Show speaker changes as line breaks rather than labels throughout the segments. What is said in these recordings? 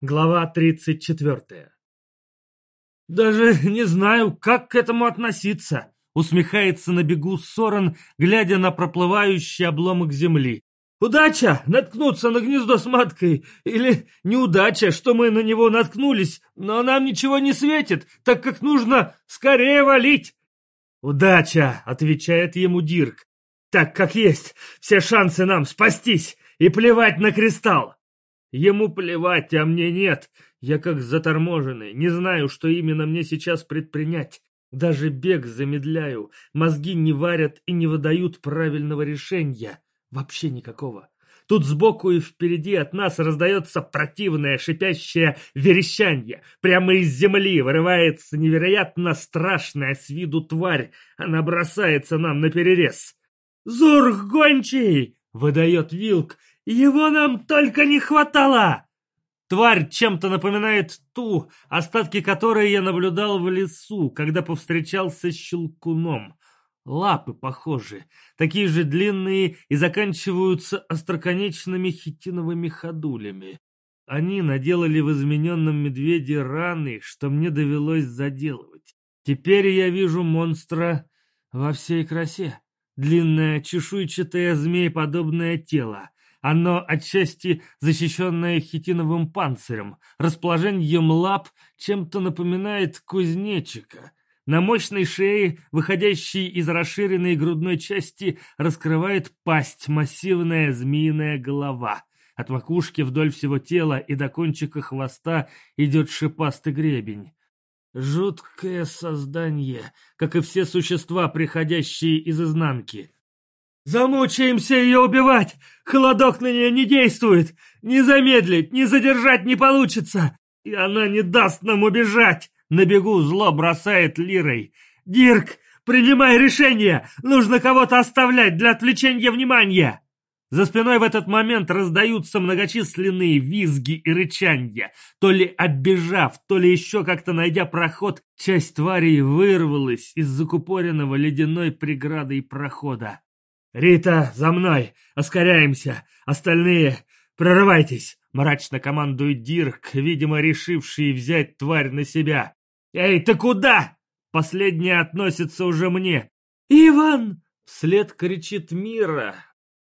Глава 34. «Даже не знаю, как к этому относиться», — усмехается на бегу Сорон, глядя на проплывающий обломок земли. «Удача наткнуться на гнездо с маткой, или неудача, что мы на него наткнулись, но нам ничего не светит, так как нужно скорее валить». «Удача», — отвечает ему Дирк, — «так как есть, все шансы нам спастись и плевать на кристалл». Ему плевать, а мне нет. Я как заторможенный, не знаю, что именно мне сейчас предпринять. Даже бег замедляю, мозги не варят и не выдают правильного решения. Вообще никакого. Тут сбоку и впереди от нас раздается противное шипящее верещанье. Прямо из земли вырывается невероятно страшная с виду тварь. Она бросается нам на перерез. «Зурх гончий!» — выдает Вилк, его нам только не хватало! Тварь чем-то напоминает ту, остатки которой я наблюдал в лесу, когда повстречался с щелкуном. Лапы похожи, такие же длинные и заканчиваются остроконечными хитиновыми ходулями. Они наделали в измененном медведе раны, что мне довелось заделывать. Теперь я вижу монстра во всей красе. Длинное чешуйчатое змееподобное тело, оно отчасти защищенное хитиновым панцирем. Расположением лап чем-то напоминает кузнечика. На мощной шее, выходящей из расширенной грудной части, раскрывает пасть массивная змеиная голова. От макушки вдоль всего тела и до кончика хвоста идет шипастый гребень. Жуткое создание, как и все существа, приходящие из изнанки. Замучаемся ее убивать! Холодок на нее не действует! Не замедлить, не задержать не получится! И она не даст нам убежать!» На бегу зло бросает лирой. «Дирк, принимай решение! Нужно кого-то оставлять для отвлечения внимания!» За спиной в этот момент раздаются многочисленные визги и рычанья. То ли оббежав, то ли еще как-то найдя проход, часть тварей вырвалась из закупоренного ледяной преградой прохода. «Рита, за мной! Оскоряемся! Остальные, прорывайтесь!» Мрачно командует Дирк, видимо, решивший взять тварь на себя. «Эй, ты куда?» Последняя относится уже мне. «Иван!» Вслед кричит Мира.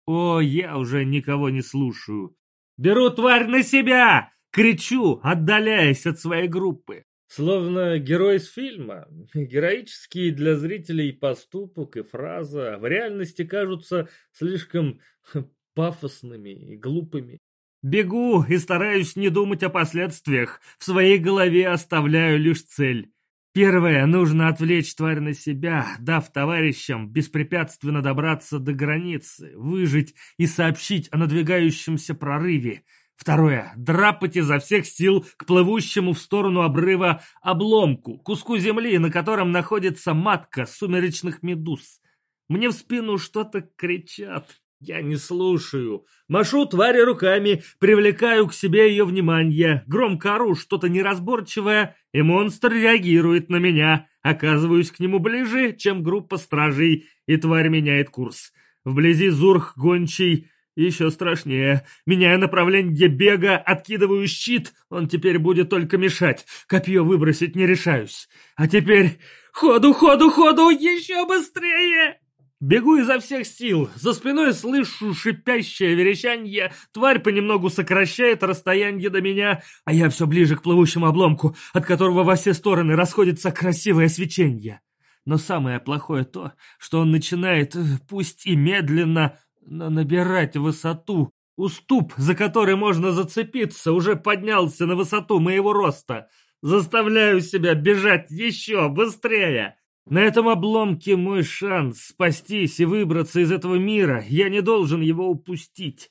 О, я уже никого не слушаю. «Беру тварь на себя!» Кричу, отдаляясь от своей группы. Словно герой из фильма. Героический для зрителей поступок и фраза в реальности кажутся слишком пафосными и глупыми. Бегу и стараюсь не думать о последствиях. В своей голове оставляю лишь цель. Первое, нужно отвлечь тварь на себя, дав товарищам беспрепятственно добраться до границы, выжить и сообщить о надвигающемся прорыве. Второе. Драпать изо всех сил к плывущему в сторону обрыва обломку, куску земли, на котором находится матка сумеречных медуз. Мне в спину что-то кричат. Я не слушаю. Машу твари руками, привлекаю к себе ее внимание. Громко ору что-то неразборчивое, и монстр реагирует на меня. Оказываюсь к нему ближе, чем группа стражей, и тварь меняет курс. Вблизи Зурх гончий еще страшнее. Меняя направление бега, откидываю щит. Он теперь будет только мешать. Копье выбросить не решаюсь. А теперь... Ходу, ходу, ходу! Еще быстрее! Бегу изо всех сил. За спиной слышу шипящее верещанье. Тварь понемногу сокращает расстояние до меня, а я все ближе к плывущему обломку, от которого во все стороны расходится красивое свечение. Но самое плохое то, что он начинает, э, пусть и медленно, но набирать высоту. Уступ, за который можно зацепиться, уже поднялся на высоту моего роста. Заставляю себя бежать еще быстрее. На этом обломке мой шанс спастись и выбраться из этого мира. Я не должен его упустить.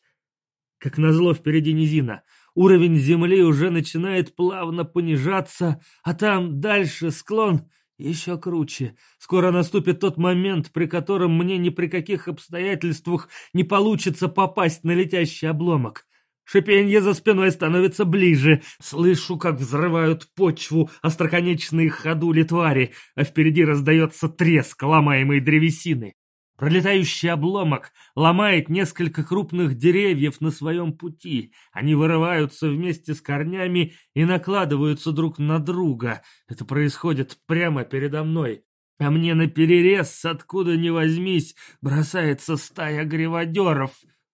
Как назло впереди низина. Уровень земли уже начинает плавно понижаться, а там дальше склон еще круче. Скоро наступит тот момент, при котором мне ни при каких обстоятельствах не получится попасть на летящий обломок. Шипенье за спиной становится ближе. Слышу, как взрывают почву остроконечные ходули твари, а впереди раздается треск ломаемой древесины. Пролетающий обломок ломает несколько крупных деревьев на своем пути. Они вырываются вместе с корнями и накладываются друг на друга. Это происходит прямо передо мной. А мне наперерез, откуда ни возьмись, бросается стая гриводеров.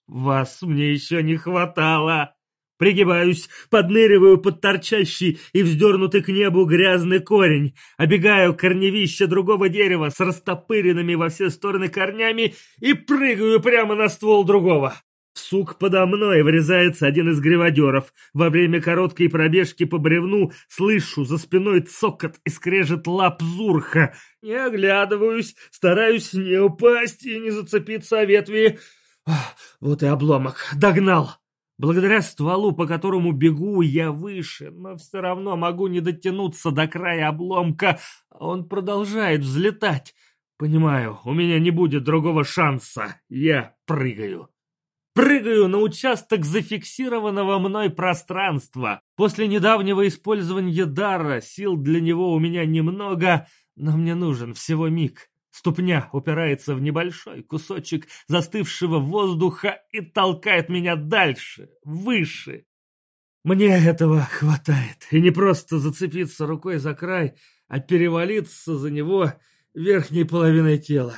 Вас мне еще не хватало. Пригибаюсь, подныриваю под торчащий и вздернутый к небу грязный корень, обегаю корневище другого дерева с растопыренными во все стороны корнями и прыгаю прямо на ствол другого. В сук подо мной врезается один из гриводеров. Во время короткой пробежки по бревну слышу за спиной цокот и скрежет лап Зурха. Не оглядываюсь, стараюсь не упасть и не зацепиться о ветви. Вот и обломок. Догнал. Благодаря стволу, по которому бегу, я выше, но все равно могу не дотянуться до края обломка. Он продолжает взлетать. Понимаю, у меня не будет другого шанса. Я прыгаю. Прыгаю на участок зафиксированного мной пространства. После недавнего использования дара сил для него у меня немного, но мне нужен всего миг. Ступня упирается в небольшой кусочек застывшего воздуха и толкает меня дальше, выше. Мне этого хватает. И не просто зацепиться рукой за край, а перевалиться за него верхней половиной тела.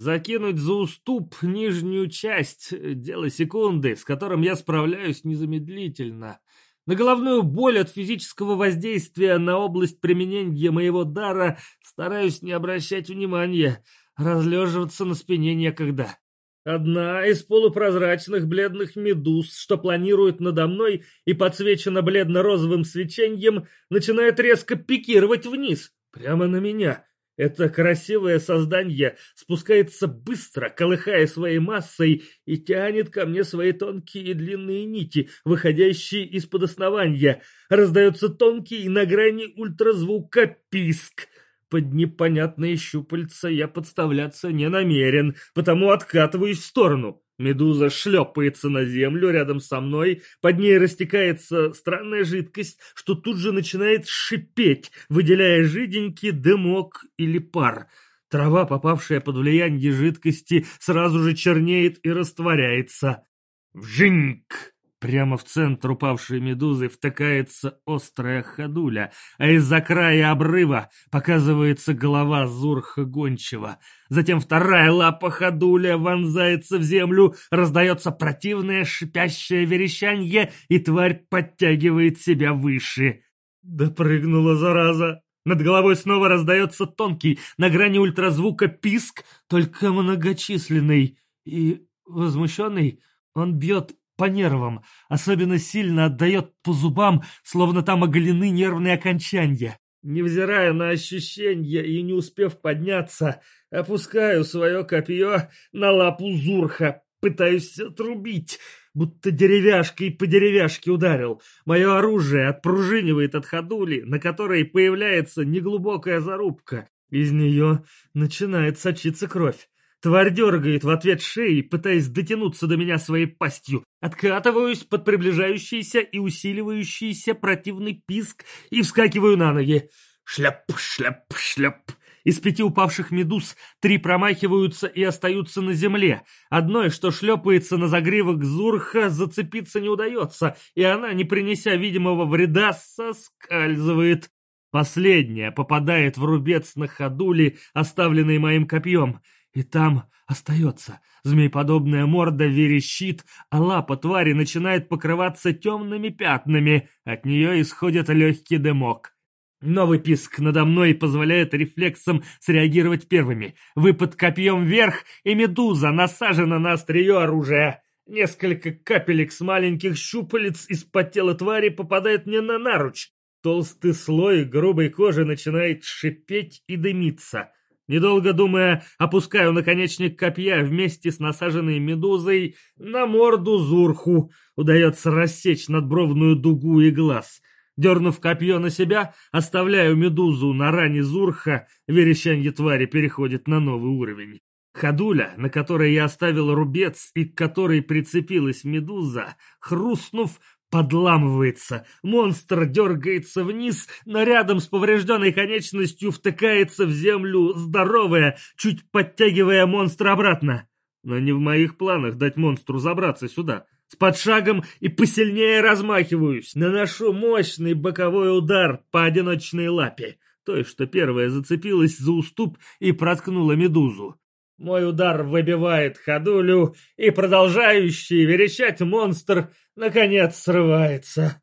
Закинуть за уступ нижнюю часть — дело секунды, с которым я справляюсь незамедлительно. На головную боль от физического воздействия на область применения моего дара стараюсь не обращать внимания, разлеживаться на спине некогда. Одна из полупрозрачных бледных медуз, что планирует надо мной и подсвечена бледно-розовым свечением, начинает резко пикировать вниз, прямо на меня. Это красивое создание спускается быстро, колыхая своей массой, и тянет ко мне свои тонкие и длинные нити, выходящие из-под основания. Раздается тонкий на грани ультразвука писк. Под непонятные щупальца я подставляться не намерен, потому откатываюсь в сторону. Медуза шлепается на землю рядом со мной, под ней растекается странная жидкость, что тут же начинает шипеть, выделяя жиденький дымок или пар. Трава, попавшая под влияние жидкости, сразу же чернеет и растворяется. Вжинг! Прямо в центр упавшей медузы втыкается острая ходуля, а из-за края обрыва показывается голова Зурха Гончева. Затем вторая лапа ходуля вонзается в землю, раздается противное шипящее верещанье, и тварь подтягивает себя выше. Допрыгнула зараза. Над головой снова раздается тонкий, на грани ультразвука писк, только многочисленный и возмущенный. Он бьет по нервам, особенно сильно отдает по зубам, словно там оголены нервные окончания. Невзирая на ощущения и не успев подняться, опускаю свое копье на лапу Зурха, пытаюсь отрубить, будто деревяшкой по деревяшке ударил. Мое оружие отпружинивает от ходули, на которой появляется неглубокая зарубка. Из нее начинает сочиться кровь. Тварь дергает в ответ шеей, пытаясь дотянуться до меня своей пастью. Откатываюсь под приближающийся и усиливающийся противный писк и вскакиваю на ноги. Шляп, шляп, шляп. Из пяти упавших медуз три промахиваются и остаются на земле. Одной, что шлепается на загривок Зурха, зацепиться не удается, и она, не принеся видимого вреда, соскальзывает. Последняя попадает в рубец на ходули, оставленный моим копьем. И там остается. Змейподобная морда верещит, а лапа твари начинает покрываться темными пятнами. От нее исходит легкий дымок. Новый писк надо мной позволяет рефлексам среагировать первыми. Выпад копьем вверх, и медуза насажена на острие оружия. Несколько капелек с маленьких щупалец из-под тела твари попадает мне на наруч. Толстый слой грубой кожи начинает шипеть и дымиться. Недолго думая, опускаю наконечник копья вместе с насаженной медузой на морду Зурху. Удается рассечь надбровную дугу и глаз. Дернув копье на себя, оставляю медузу на ране Зурха, верещанье твари переходит на новый уровень. Ходуля, на которой я оставил рубец и к которой прицепилась медуза, хрустнув, подламывается. Монстр дергается вниз, но рядом с поврежденной конечностью втыкается в землю здоровая, чуть подтягивая монстра обратно. Но не в моих планах дать монстру забраться сюда. С подшагом и посильнее размахиваюсь. Наношу мощный боковой удар по одиночной лапе. Той, что первая зацепилась за уступ и проткнула медузу. Мой удар выбивает ходулю, и продолжающий верещать монстр наконец срывается.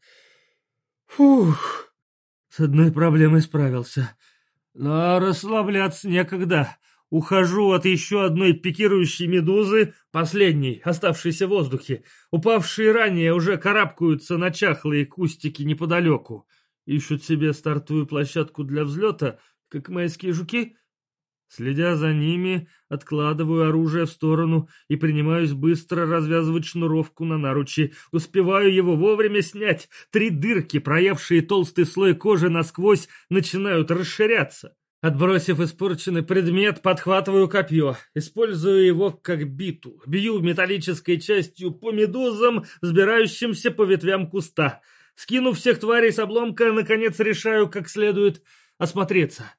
Фух, с одной проблемой справился. Но расслабляться некогда. Ухожу от еще одной пикирующей медузы, последней, оставшейся в воздухе. Упавшие ранее уже карабкаются на чахлые кустики неподалеку. Ищут себе стартовую площадку для взлета, как майские жуки. Следя за ними, откладываю оружие в сторону и принимаюсь быстро развязывать шнуровку на наручи. Успеваю его вовремя снять. Три дырки, проявшие толстый слой кожи насквозь, начинают расширяться. Отбросив испорченный предмет, подхватываю копье, использую его как биту, бью металлической частью по медузам, взбирающимся по ветвям куста. Скинув всех тварей с обломка, наконец решаю как следует осмотреться.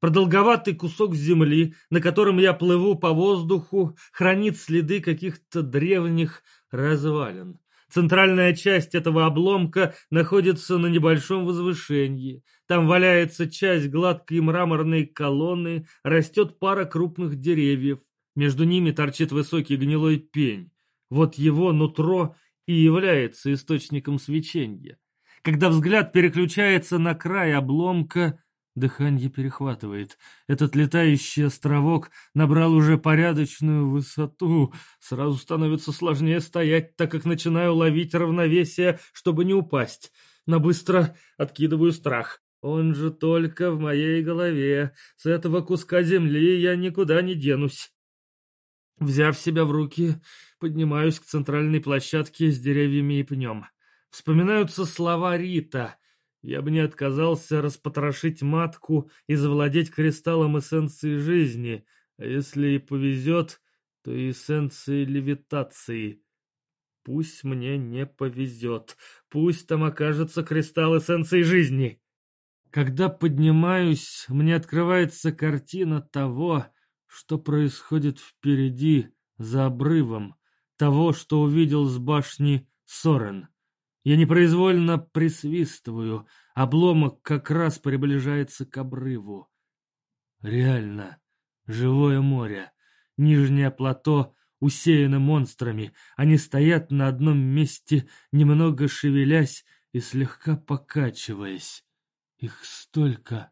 Продолговатый кусок земли, на котором я плыву по воздуху, хранит следы каких-то древних развалин. Центральная часть этого обломка находится на небольшом возвышении. Там валяется часть гладкой мраморной колонны, растет пара крупных деревьев. Между ними торчит высокий гнилой пень. Вот его нутро и является источником свечения. Когда взгляд переключается на край обломка, Дыхание перехватывает. Этот летающий островок набрал уже порядочную высоту. Сразу становится сложнее стоять, так как начинаю ловить равновесие, чтобы не упасть. На быстро откидываю страх. Он же только в моей голове. С этого куска земли я никуда не денусь. Взяв себя в руки, поднимаюсь к центральной площадке с деревьями и пнем. Вспоминаются слова Рита — я бы не отказался распотрошить матку и завладеть кристаллом эссенции жизни, а если и повезет, то и эссенцией левитации. Пусть мне не повезет, пусть там окажется кристалл эссенции жизни. Когда поднимаюсь, мне открывается картина того, что происходит впереди, за обрывом, того, что увидел с башни Сорен. Я непроизвольно присвистываю. Обломок как раз приближается к обрыву. Реально, живое море. Нижнее плато усеяно монстрами. Они стоят на одном месте, немного шевелясь и слегка покачиваясь. Их столько.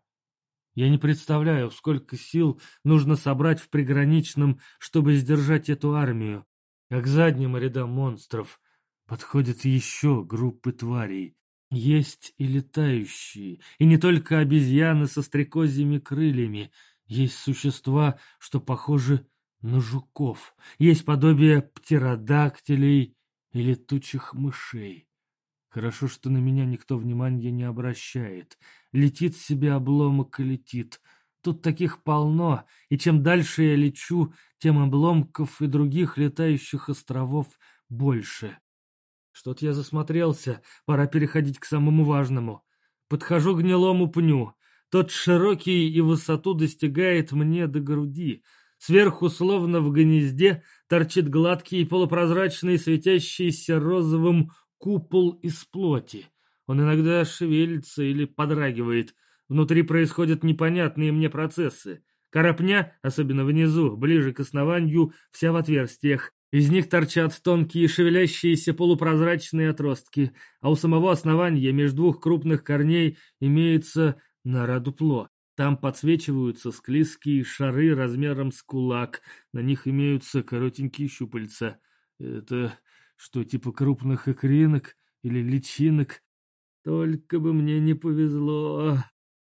Я не представляю, сколько сил нужно собрать в приграничном, чтобы сдержать эту армию. Как задним рядам монстров. Подходят еще группы тварей. Есть и летающие, и не только обезьяны со стрекозьими крыльями. Есть существа, что похожи на жуков. Есть подобие птеродактилей и летучих мышей. Хорошо, что на меня никто внимания не обращает. Летит себе обломок и летит. Тут таких полно, и чем дальше я лечу, тем обломков и других летающих островов больше. Что-то я засмотрелся, пора переходить к самому важному. Подхожу к гнилому пню. Тот широкий и высоту достигает мне до груди. Сверху, словно в гнезде, торчит гладкий и полупрозрачный, светящийся розовым купол из плоти. Он иногда шевелится или подрагивает. Внутри происходят непонятные мне процессы. Карапня, особенно внизу, ближе к основанию, вся в отверстиях. Из них торчат тонкие шевелящиеся полупрозрачные отростки, а у самого основания между двух крупных корней имеется нора дупло. Там подсвечиваются склизкие шары размером с кулак, на них имеются коротенькие щупальца. Это что, типа крупных икринок или личинок? Только бы мне не повезло.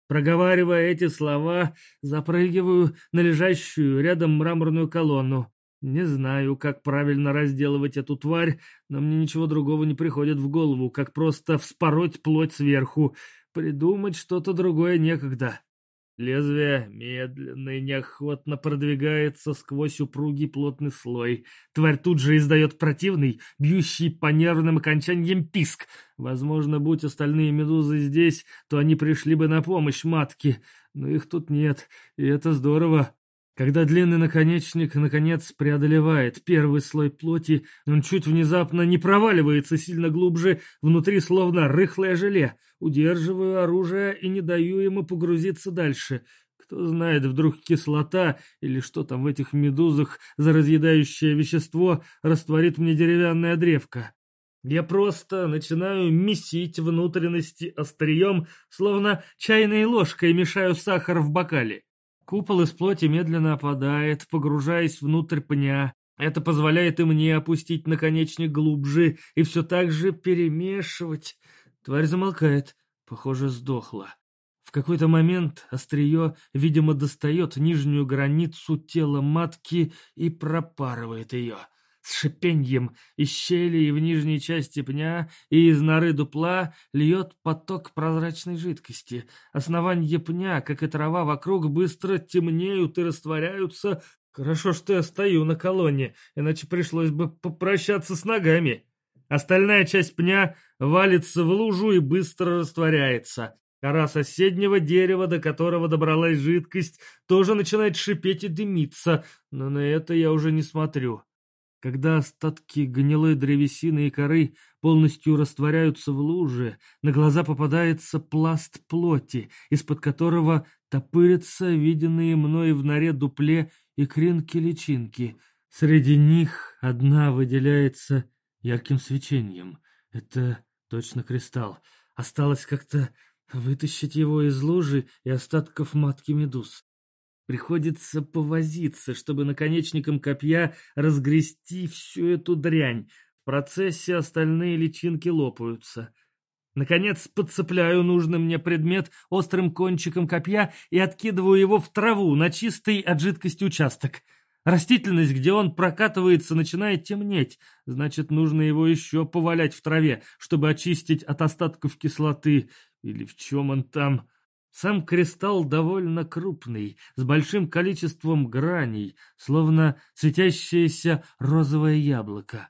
Проговаривая эти слова, запрыгиваю на лежащую рядом мраморную колонну. Не знаю, как правильно разделывать эту тварь, но мне ничего другого не приходит в голову, как просто вспороть плоть сверху. Придумать что-то другое некогда. Лезвие медленно и неохотно продвигается сквозь упругий плотный слой. Тварь тут же издает противный, бьющий по нервным окончаниям писк. Возможно, будь остальные медузы здесь, то они пришли бы на помощь матке. Но их тут нет, и это здорово. Когда длинный наконечник, наконец, преодолевает первый слой плоти, он чуть внезапно не проваливается сильно глубже, внутри словно рыхлое желе. Удерживаю оружие и не даю ему погрузиться дальше. Кто знает, вдруг кислота или что там в этих медузах за разъедающее вещество растворит мне деревянная древко. Я просто начинаю месить внутренности острием, словно чайной ложкой мешаю сахар в бокале. Купол из плоти медленно опадает, погружаясь внутрь пня. Это позволяет и мне опустить наконечник глубже и все так же перемешивать. Тварь замолкает. Похоже, сдохла. В какой-то момент острие, видимо, достает нижнюю границу тела матки и пропарывает ее с шипеньем из щели в нижней части пня и из норы дупла льет поток прозрачной жидкости. Основания пня, как и трава вокруг, быстро темнеют и растворяются. Хорошо, что я стою на колонне, иначе пришлось бы попрощаться с ногами. Остальная часть пня валится в лужу и быстро растворяется. Кора соседнего дерева, до которого добралась жидкость, тоже начинает шипеть и дымиться, но на это я уже не смотрю. Когда остатки гнилой древесины и коры полностью растворяются в луже, на глаза попадается пласт плоти, из-под которого топырятся виденные мной в норе дупле и кринки-личинки. Среди них одна выделяется ярким свечением. Это точно кристалл. Осталось как-то вытащить его из лужи и остатков матки медуз. Приходится повозиться, чтобы наконечником копья разгрести всю эту дрянь. В процессе остальные личинки лопаются. Наконец подцепляю нужный мне предмет острым кончиком копья и откидываю его в траву на чистый от жидкости участок. Растительность, где он прокатывается, начинает темнеть. Значит, нужно его еще повалять в траве, чтобы очистить от остатков кислоты. Или в чем он там... Сам кристалл довольно крупный, с большим количеством граней, словно светящееся розовое яблоко.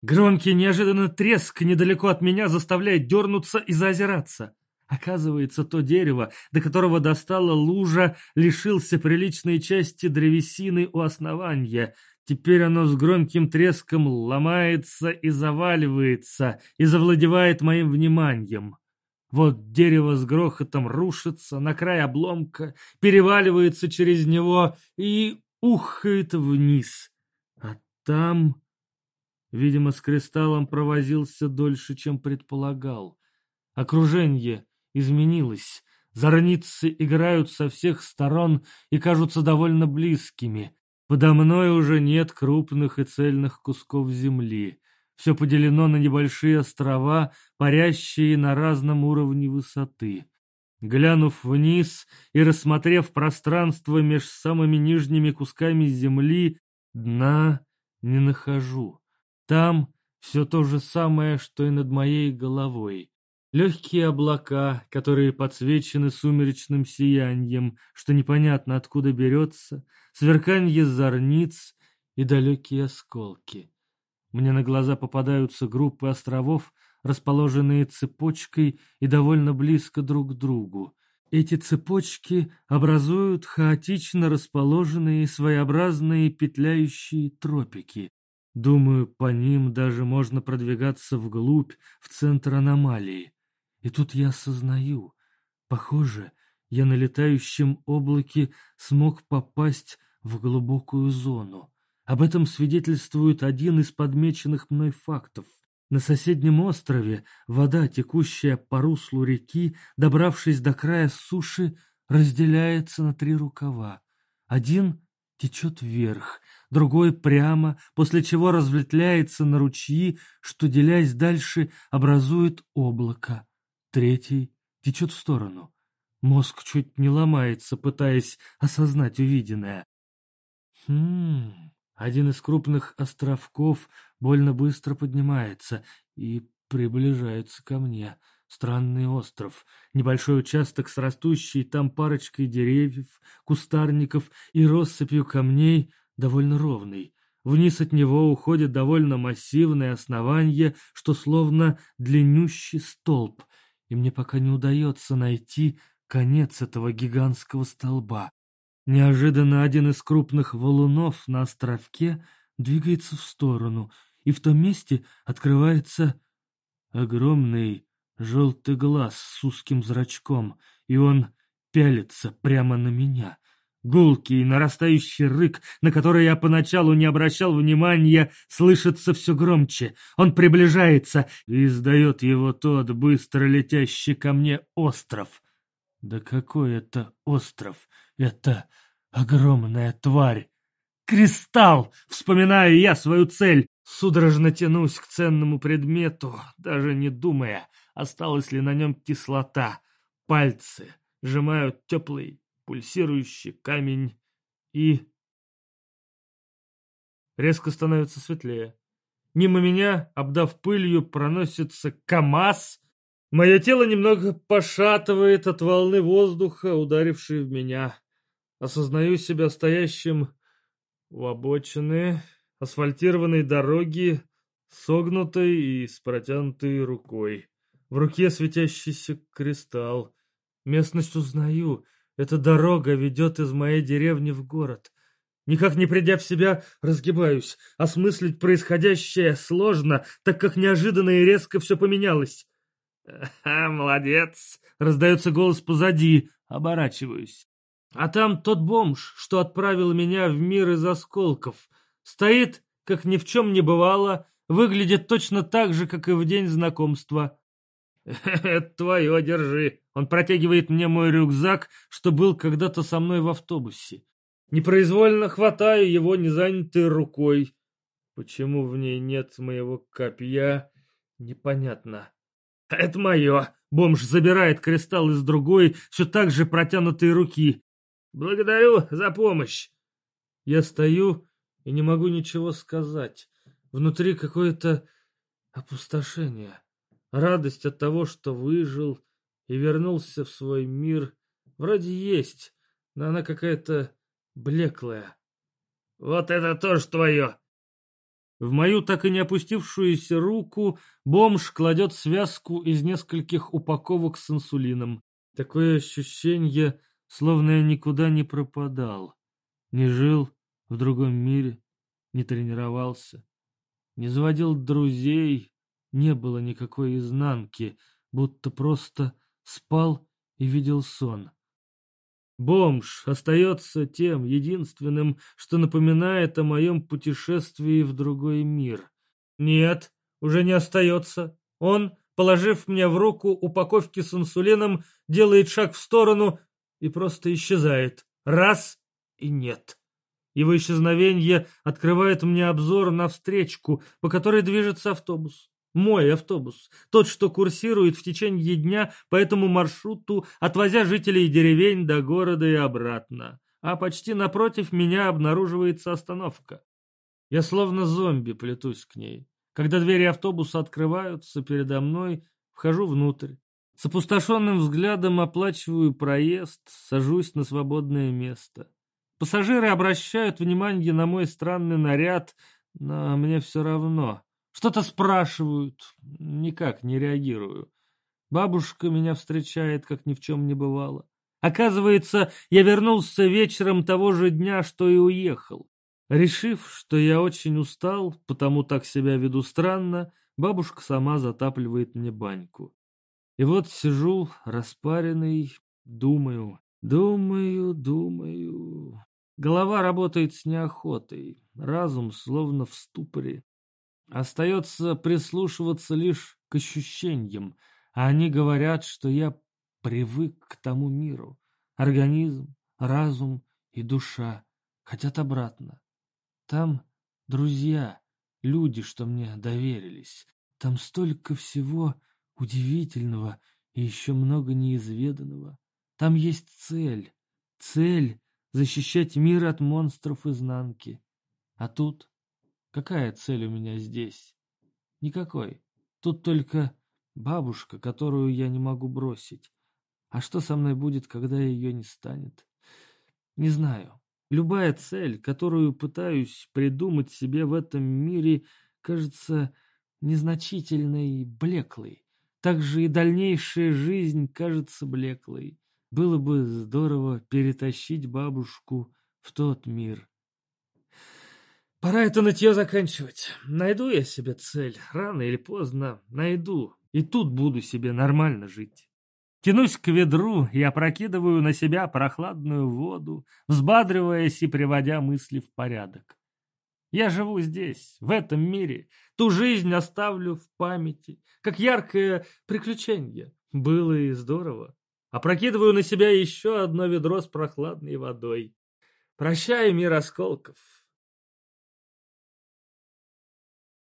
Громкий неожиданный треск недалеко от меня заставляет дернуться и заозираться. Оказывается, то дерево, до которого достала лужа, лишился приличной части древесины у основания. Теперь оно с громким треском ломается и заваливается, и завладевает моим вниманием. Вот дерево с грохотом рушится на край обломка, переваливается через него и ухает вниз. А там... Видимо, с кристаллом провозился дольше, чем предполагал. Окружение изменилось. Зорницы играют со всех сторон и кажутся довольно близкими. Подо мной уже нет крупных и цельных кусков земли. Все поделено на небольшие острова, парящие на разном уровне высоты. Глянув вниз и рассмотрев пространство меж самыми нижними кусками земли, дна не нахожу. Там все то же самое, что и над моей головой. Легкие облака, которые подсвечены сумеречным сиянием, что непонятно откуда берется, сверканье зорниц и далекие осколки. Мне на глаза попадаются группы островов, расположенные цепочкой и довольно близко друг к другу. Эти цепочки образуют хаотично расположенные своеобразные петляющие тропики. Думаю, по ним даже можно продвигаться вглубь, в центр аномалии. И тут я осознаю, похоже, я на летающем облаке смог попасть в глубокую зону. Об этом свидетельствует один из подмеченных мной фактов. На соседнем острове вода, текущая по руслу реки, добравшись до края суши, разделяется на три рукава. Один течет вверх, другой прямо, после чего разветвляется на ручьи, что, делясь дальше, образует облако. Третий течет в сторону. Мозг чуть не ломается, пытаясь осознать увиденное. Хм... Один из крупных островков больно быстро поднимается и приближается ко мне. Странный остров, небольшой участок с растущей там парочкой деревьев, кустарников и россыпью камней, довольно ровный. Вниз от него уходит довольно массивное основание, что словно длиннющий столб, и мне пока не удается найти конец этого гигантского столба. Неожиданно один из крупных валунов на островке двигается в сторону, и в том месте открывается огромный желтый глаз с узким зрачком, и он пялится прямо на меня. Гулкий, нарастающий рык, на который я поначалу не обращал внимания, слышится все громче. Он приближается и издает его тот быстро летящий ко мне остров. Да какой это остров? Это огромная тварь. Кристалл! Вспоминаю я свою цель. Судорожно тянусь к ценному предмету, даже не думая, осталась ли на нем кислота. Пальцы сжимают теплый, пульсирующий камень и... Резко становится светлее. Мимо меня, обдав пылью, проносится КамАЗ. Мое тело немного пошатывает от волны воздуха, ударившей в меня. Осознаю себя стоящим у обочины асфальтированной дороги, согнутой и с протянутой рукой. В руке светящийся кристалл. Местность узнаю. Эта дорога ведет из моей деревни в город. Никак не придя в себя, разгибаюсь. Осмыслить происходящее сложно, так как неожиданно и резко все поменялось. «Ха, молодец!» — раздается голос позади. Оборачиваюсь. А там тот бомж, что отправил меня в мир из осколков. Стоит, как ни в чем не бывало, выглядит точно так же, как и в день знакомства. «Это твое, держи!» Он протягивает мне мой рюкзак, что был когда-то со мной в автобусе. Непроизвольно хватаю его незанятой рукой. Почему в ней нет моего копья, непонятно. «Это мое!» Бомж забирает кристалл из другой, все так же протянутой руки. «Благодарю за помощь!» Я стою и не могу ничего сказать. Внутри какое-то опустошение. Радость от того, что выжил и вернулся в свой мир, вроде есть, но она какая-то блеклая. «Вот это тоже твое!» В мою так и не опустившуюся руку бомж кладет связку из нескольких упаковок с инсулином. Такое ощущение, словно я никуда не пропадал, не жил в другом мире, не тренировался, не заводил друзей, не было никакой изнанки, будто просто спал и видел сон. Бомж остается тем единственным, что напоминает о моем путешествии в другой мир. Нет, уже не остается. Он, положив мне в руку упаковки с инсулином, делает шаг в сторону и просто исчезает. Раз и нет. Его исчезновение открывает мне обзор на встречку, по которой движется автобус. Мой автобус, тот, что курсирует в течение дня по этому маршруту, отвозя жителей деревень до города и обратно. А почти напротив меня обнаруживается остановка. Я словно зомби плетусь к ней. Когда двери автобуса открываются передо мной, вхожу внутрь. С опустошенным взглядом оплачиваю проезд, сажусь на свободное место. Пассажиры обращают внимание на мой странный наряд, но мне все равно. Что-то спрашивают, никак не реагирую. Бабушка меня встречает, как ни в чем не бывало. Оказывается, я вернулся вечером того же дня, что и уехал. Решив, что я очень устал, потому так себя веду странно, бабушка сама затапливает мне баньку. И вот сижу, распаренный, думаю, думаю, думаю. Голова работает с неохотой, разум словно в ступоре. Остается прислушиваться лишь к ощущениям, а они говорят, что я привык к тому миру. Организм, разум и душа хотят обратно. Там друзья, люди, что мне доверились. Там столько всего удивительного и еще много неизведанного. Там есть цель. Цель — защищать мир от монстров изнанки. А тут Какая цель у меня здесь? Никакой. Тут только Бабушка, которую я не могу бросить. А что со мной будет, когда ее не станет? Не знаю. Любая цель, которую пытаюсь придумать себе в этом мире, кажется незначительной и блеклой. Так же и дальнейшая жизнь кажется блеклой. Было бы здорово перетащить бабушку в тот мир. Пора это нытье заканчивать. Найду я себе цель. Рано или поздно найду. И тут буду себе нормально жить. Тянусь к ведру и опрокидываю на себя прохладную воду, взбадриваясь и приводя мысли в порядок. Я живу здесь, в этом мире. Ту жизнь оставлю в памяти, как яркое приключение. Было и здорово. Опрокидываю на себя еще одно ведро с прохладной водой. Прощай, мир осколков.